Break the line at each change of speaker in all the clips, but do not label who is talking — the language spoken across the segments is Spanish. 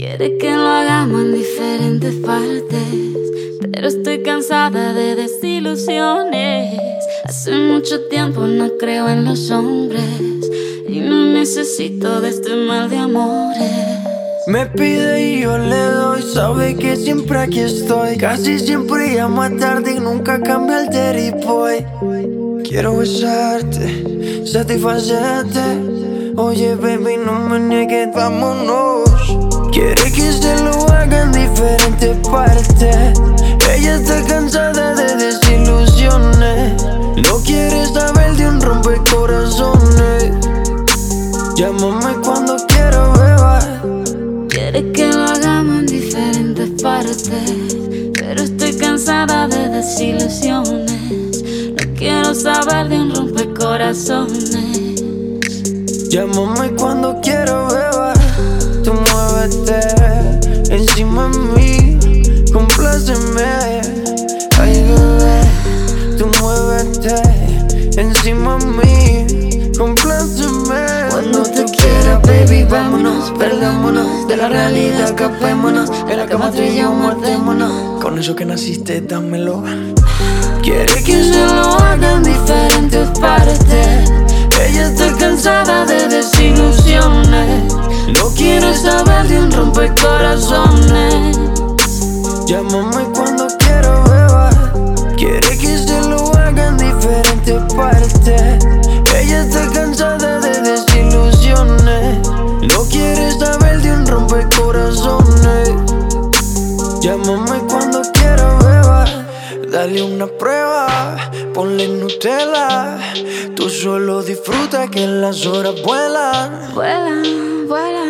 Quiere que lo hagamos en diferentes partes, pero estoy cansada de desilusiones. Hace mucho tiempo no creo en los hombres y no necesito de este mal de amores.
Me pide y yo le doy, sabe que siempre aquí estoy. Casi siempre llama tarde y nunca cambia el boy. Quiero besarte, satisfacerte. Oye, baby, no me niegues, vámonos. Quiere que se lo haga en diferentes partes. Ella está cansada de desilusiones. No quiere saber de un rompecorazones. Llámame cuando quiero beber.
Quiere que lo hagamos en diferentes partes, pero estoy cansada de desilusiones. No quiero saber de un rompecorazones.
Llámame cuando quiero beber. Encima de mí, compláceme. Ay, bebé, tú muévete encima de mí, compláceme.
Cuando te quiera, baby, vámonos, perdámonos de la realidad, escapémonos. En la cama yo muertémonos.
Con eso que naciste, dámelo.
Quiere que se lo haga en diferentes partes. De un rompecorazones.
Llámame cuando quiero beber. Quiere que se lo haga en diferentes partes. Ella está cansada de desilusiones. No quiere saber de un rompecorazones. Llámame cuando quiero beber. Dale una prueba, ponle Nutella. Tú solo disfruta que las horas vuelan.
Vuela, vuela,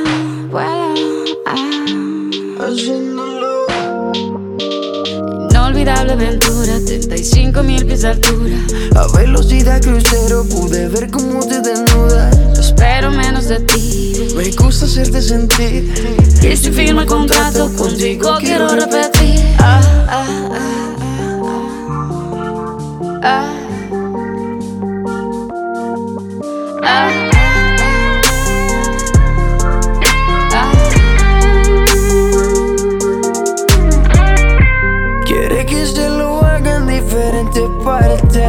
vuela. Ah.
Haciéndolo.
Inolvidable aventura, 35 mil pies de altura.
A velocidad crucero pude ver cómo te desnudas.
Espero menos de ti.
Me gusta hacerte sentir.
Y si firma el contrato contigo, quiero repetir. Ah, ah, ah, ah, ah. Ah,
diferentes partes.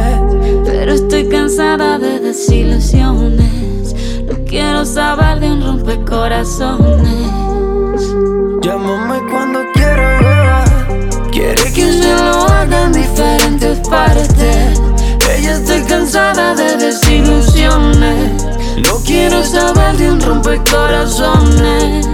Pero estoy cansada de desilusiones. No quiero saber de un rompecorazones.
Llámame cuando quiero beber. Quiere que se lo haga en diferentes partes. Ella está cansada de desilusiones. No quiero saber de un rompecorazones.